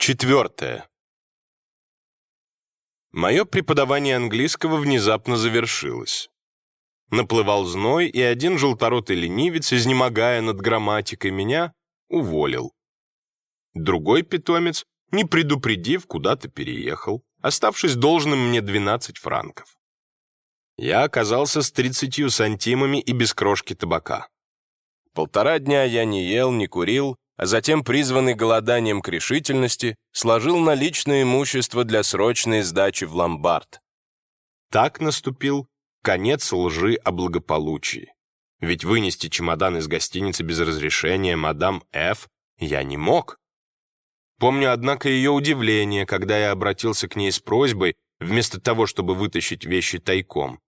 Четвертое. Мое преподавание английского внезапно завершилось. Наплывал зной, и один желторотый ленивец, изнемогая над грамматикой, меня уволил. Другой питомец, не предупредив, куда-то переехал, оставшись должным мне 12 франков. Я оказался с 30 сантимами и без крошки табака. Полтора дня я не ел, не курил, а затем, призванный голоданием к решительности, сложил наличное имущество для срочной сдачи в ломбард. Так наступил конец лжи о благополучии. Ведь вынести чемодан из гостиницы без разрешения мадам Ф. я не мог. Помню, однако, ее удивление, когда я обратился к ней с просьбой, вместо того, чтобы вытащить вещи тайком.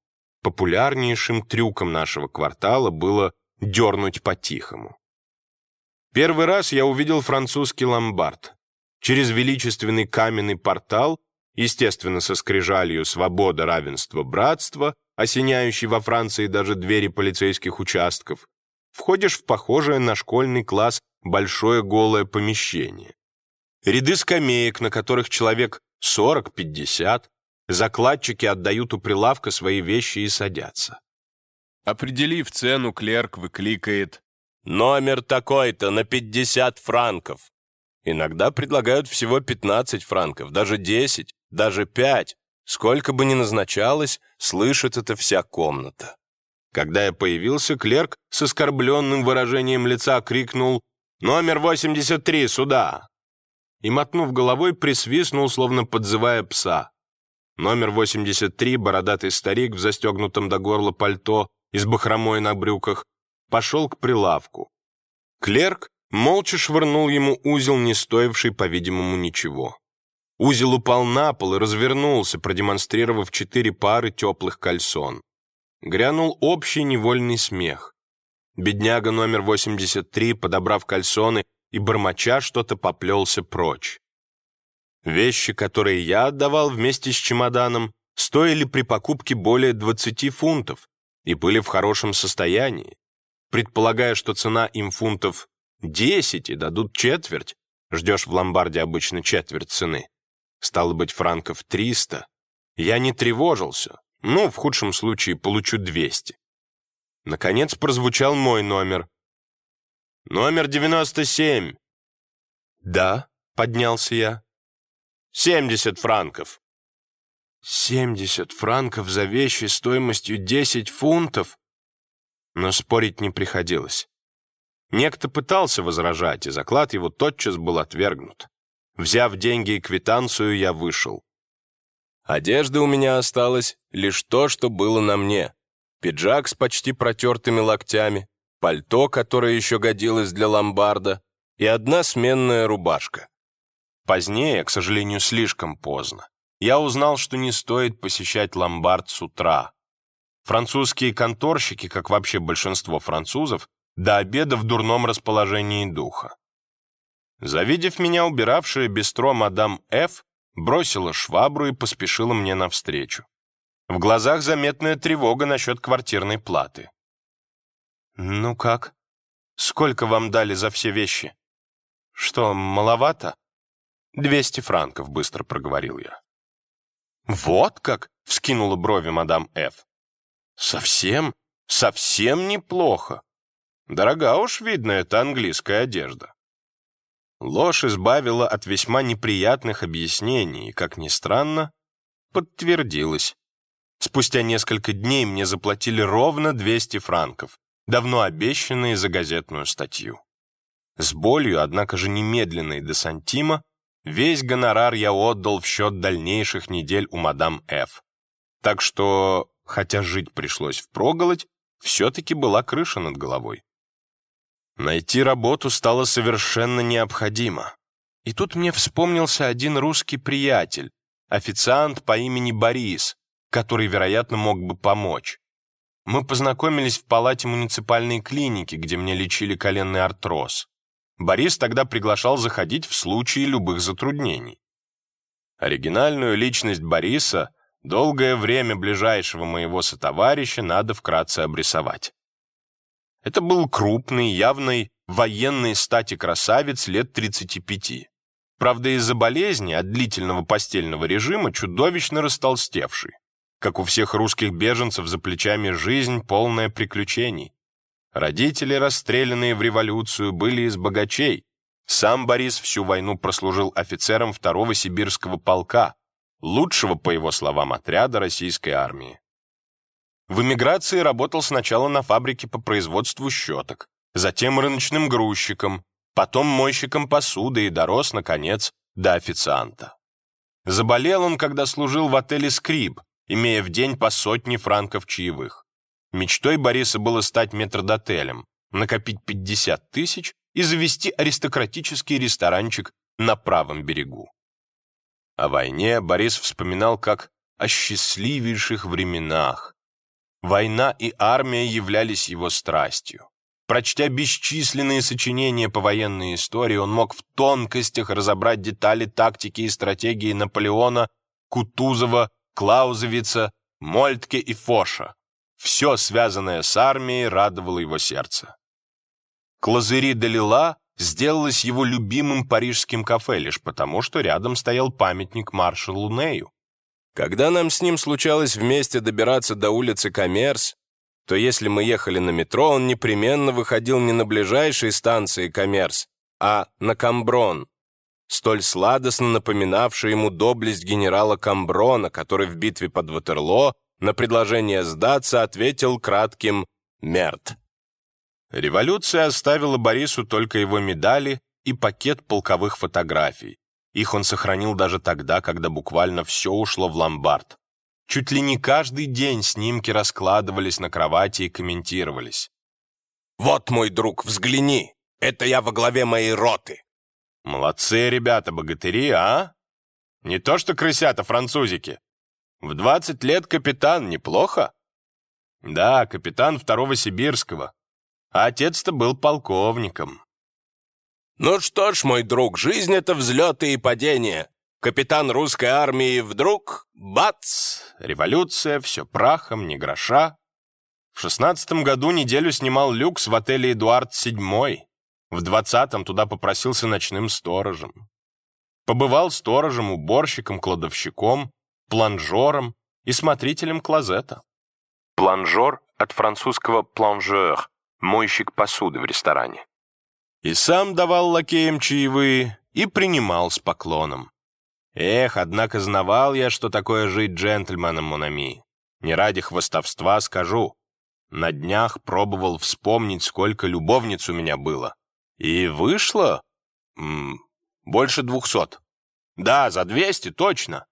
Популярнейшим трюком нашего квартала было дернуть по-тихому. Первый раз я увидел французский ломбард. Через величественный каменный портал, естественно, со скрижалью «Свобода, равенство, братство», осеняющий во Франции даже двери полицейских участков, входишь в похожее на школьный класс большое голое помещение. Ряды скамеек, на которых человек 40-50, закладчики отдают у прилавка свои вещи и садятся. Определив цену, клерк выкликает Номер такой-то на 50 франков. Иногда предлагают всего 15 франков, даже 10, даже 5. Сколько бы ни назначалось, слышит это вся комната. Когда я появился, клерк с оскорбленным выражением лица крикнул «Номер 83, сюда!» и, мотнув головой, присвистнул, словно подзывая пса. Номер 83, бородатый старик в застегнутом до горла пальто и с бахромой на брюках, пошел к прилавку. Клерк молча швырнул ему узел, не стоивший, по-видимому, ничего. Узел упал на пол и развернулся, продемонстрировав четыре пары теплых кальсон. Грянул общий невольный смех. Бедняга номер 83, подобрав кальсоны и бормоча, что-то поплелся прочь. Вещи, которые я отдавал вместе с чемоданом, стоили при покупке более 20 фунтов и были в хорошем состоянии. Предполагая, что цена им фунтов 10 и дадут четверть, ждешь в ломбарде обычно четверть цены, стало быть, франков 300, я не тревожился, ну, в худшем случае, получу 200. Наконец прозвучал мой номер. «Номер 97». «Да», — поднялся я. «70 франков». «70 франков за вещи стоимостью 10 фунтов?» Но спорить не приходилось. Некто пытался возражать, и заклад его тотчас был отвергнут. Взяв деньги и квитанцию, я вышел. Одежды у меня осталось лишь то, что было на мне. Пиджак с почти протертыми локтями, пальто, которое еще годилось для ломбарда, и одна сменная рубашка. Позднее, к сожалению, слишком поздно, я узнал, что не стоит посещать ломбард с утра. Французские конторщики, как вообще большинство французов, до обеда в дурном расположении духа. Завидев меня, убиравшая бистро мадам Ф, бросила швабру и поспешила мне навстречу. В глазах заметная тревога насчет квартирной платы. «Ну как? Сколько вам дали за все вещи? Что, маловато?» «Двести франков», — быстро проговорил я. «Вот как?» — вскинула брови мадам Ф. Совсем, совсем неплохо. Дорога уж, видно, это английская одежда. Ложь избавила от весьма неприятных объяснений, и, как ни странно, подтвердилась. Спустя несколько дней мне заплатили ровно 200 франков, давно обещанные за газетную статью. С болью, однако же немедленной до сантима, весь гонорар я отдал в счет дальнейших недель у мадам Ф. Так что хотя жить пришлось впроголодь, все-таки была крыша над головой. Найти работу стало совершенно необходимо. И тут мне вспомнился один русский приятель, официант по имени Борис, который, вероятно, мог бы помочь. Мы познакомились в палате муниципальной клиники, где мне лечили коленный артроз. Борис тогда приглашал заходить в случае любых затруднений. Оригинальную личность Бориса — Долгое время ближайшего моего сотоварища надо вкратце обрисовать. Это был крупный, явный военный стати красавец лет 35. Правда, из-за болезни от длительного постельного режима чудовищно растолстевший. Как у всех русских беженцев за плечами жизнь, полная приключений. Родители, расстрелянные в революцию, были из богачей. Сам Борис всю войну прослужил офицером второго сибирского полка, лучшего, по его словам, отряда российской армии. В эмиграции работал сначала на фабрике по производству щеток, затем рыночным грузчиком, потом мойщиком посуды и дорос, наконец, до официанта. Заболел он, когда служил в отеле «Скриб», имея в день по сотне франков чаевых. Мечтой Бориса было стать метрдотелем, накопить 50 тысяч и завести аристократический ресторанчик на правом берегу. О войне Борис вспоминал как о счастливейших временах. Война и армия являлись его страстью. Прочтя бесчисленные сочинения по военной истории, он мог в тонкостях разобрать детали тактики и стратегии Наполеона, Кутузова, Клаузевица, Мольтке и Фоша. Все, связанное с армией, радовало его сердце. Клазери де Лила сделалось его любимым парижским кафе лишь потому, что рядом стоял памятник маршалу Нею. Когда нам с ним случалось вместе добираться до улицы Коммерс, то если мы ехали на метро, он непременно выходил не на ближайшие станции Коммерс, а на Камброн, столь сладостно напоминавший ему доблесть генерала Камброна, который в битве под Ватерлоо на предложение сдаться ответил кратким «мерт». Революция оставила Борису только его медали и пакет полковых фотографий. Их он сохранил даже тогда, когда буквально все ушло в ломбард. Чуть ли не каждый день снимки раскладывались на кровати и комментировались. «Вот, мой друг, взгляни! Это я во главе моей роты!» «Молодцы, ребята, богатыри, а? Не то что крысята французики. В 20 лет капитан, неплохо?» «Да, капитан второго сибирского. А отец-то был полковником». «Ну что ж, мой друг, жизнь — это взлеты и падения. Капитан русской армии вдруг — бац! Революция, все прахом, ни гроша. В шестнадцатом году неделю снимал люкс в отеле «Эдуард VII». В двадцатом туда попросился ночным сторожем. Побывал сторожем, уборщиком, кладовщиком, планжером и смотрителем клозета. Планжер от французского «планжер» — мойщик посуды в ресторане. И сам давал лакеям чаевые, и принимал с поклоном. Эх, однако знавал я, что такое жить джентльменом Монами. Не ради хвостовства скажу. На днях пробовал вспомнить, сколько любовниц у меня было. И вышло... М -м, больше двухсот. Да, за двести, точно.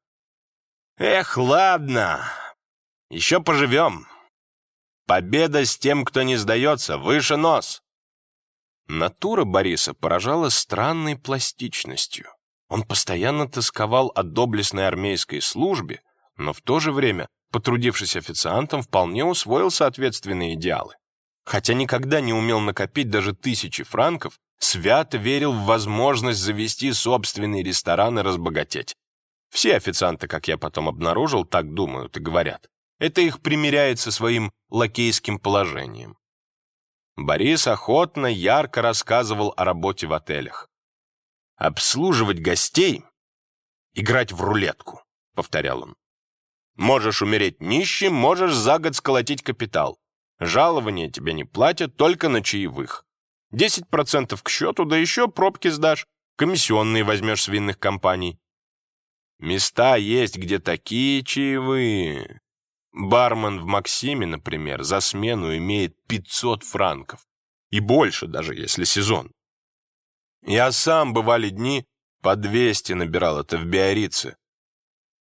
Эх, ладно. Еще поживем. Победа с тем, кто не сдается, выше нос. Натура Бориса поражала странной пластичностью. Он постоянно тосковал о доблестной армейской службе, но в то же время, потрудившись официантом, вполне усвоил соответственные идеалы. Хотя никогда не умел накопить даже тысячи франков, свято верил в возможность завести собственный ресторан и разбогатеть. Все официанты, как я потом обнаружил, так думают и говорят. Это их примеряет со своим лакейским положением. Борис охотно, ярко рассказывал о работе в отелях. «Обслуживать гостей — играть в рулетку», — повторял он. «Можешь умереть нищим, можешь за год сколотить капитал. Жалования тебе не платят, только на чаевых. 10% к счету, да еще пробки сдашь, комиссионные возьмешь с винных компаний. Места есть, где такие чаевые. Бармен в Максиме, например, за смену имеет 500 франков. И больше даже, если сезон. Я сам, бывали дни, по 200 набирал это в Биорице.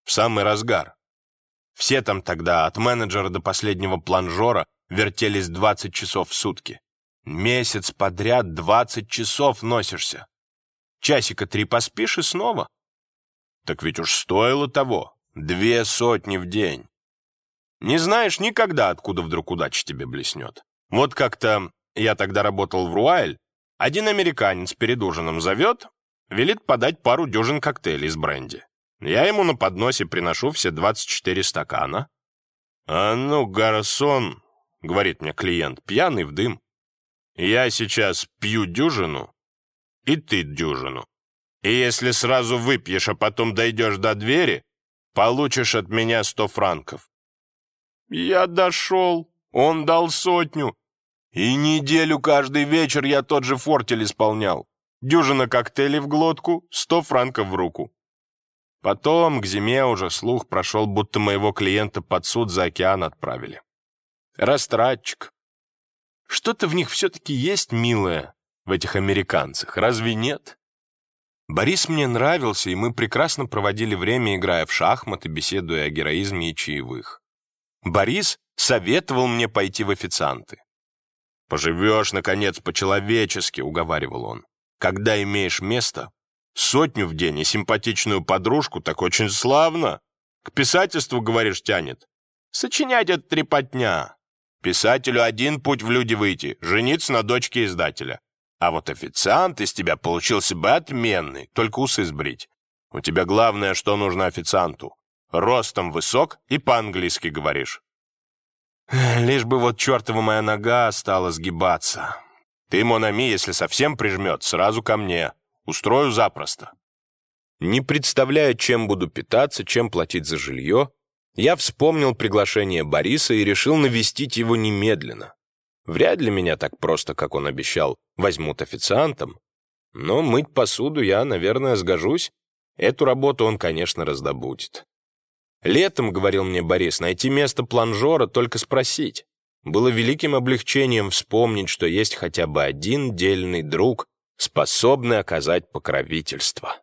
В самый разгар. Все там тогда, от менеджера до последнего планжора, вертелись 20 часов в сутки. Месяц подряд 20 часов носишься. Часика три поспишь и снова. Так ведь уж стоило того. Две сотни в день. Не знаешь никогда, откуда вдруг удача тебе блеснет. Вот как-то я тогда работал в Руайль, один американец перед ужином зовет, велит подать пару дюжин коктейлей из бренди. Я ему на подносе приношу все 24 стакана. «А ну, гарсон», — говорит мне клиент, пьяный в дым. «Я сейчас пью дюжину, и ты дюжину. И если сразу выпьешь, а потом дойдешь до двери, получишь от меня сто франков. Я дошел, он дал сотню. И неделю каждый вечер я тот же фортель исполнял. Дюжина коктейлей в глотку, сто франков в руку. Потом к зиме уже слух прошел, будто моего клиента под суд за океан отправили. Растратчик. Что-то в них все-таки есть милое, в этих американцах, разве нет? Борис мне нравился, и мы прекрасно проводили время, играя в шахматы, беседуя о героизме и чаевых. Борис советовал мне пойти в официанты. «Поживешь, наконец, по-человечески», — уговаривал он. «Когда имеешь место, сотню в день и симпатичную подружку, так очень славно. К писательству, говоришь, тянет. Сочинять это трепотня. Писателю один путь в люди выйти — жениться на дочке издателя. А вот официант из тебя получился бы отменный, только усы сбрить. У тебя главное, что нужно официанту. Ростом высок и по-английски говоришь. Лишь бы вот чертова моя нога стала сгибаться. Ты, Монами, если совсем прижмет, сразу ко мне. Устрою запросто. Не представляя, чем буду питаться, чем платить за жилье, я вспомнил приглашение Бориса и решил навестить его немедленно. Вряд ли меня так просто, как он обещал, возьмут официантом. Но мыть посуду я, наверное, сгожусь. Эту работу он, конечно, раздобудет. Летом, говорил мне Борис, найти место планжора, только спросить. Было великим облегчением вспомнить, что есть хотя бы один дельный друг, способный оказать покровительство.